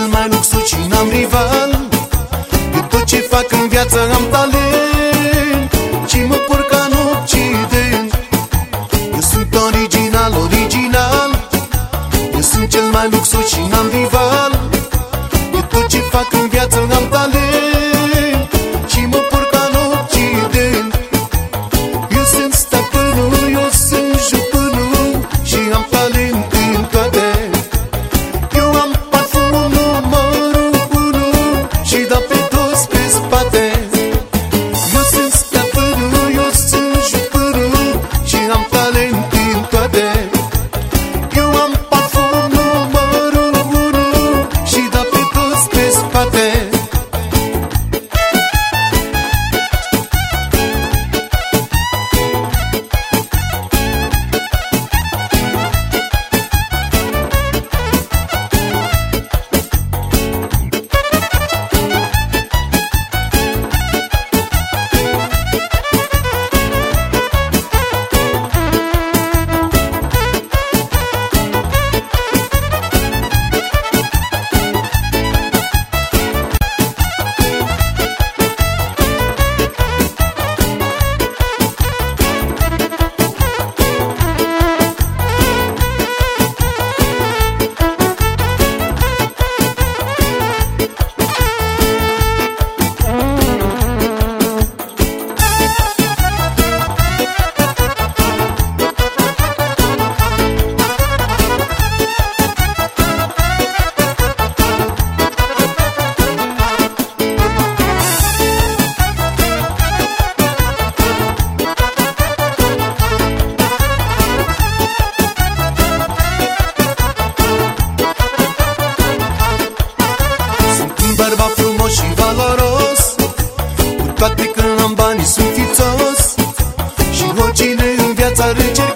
cel mai luxos și n-am rival. Eu tot ce fac în viață am talent. Și mă pur ca în Occident. Eu sunt original, original. Eu sunt cel mai luxos și n-am rival. Eu tot ce fac în viață am talent. Toate când am bani sunt fițos. Și oricine în viața rece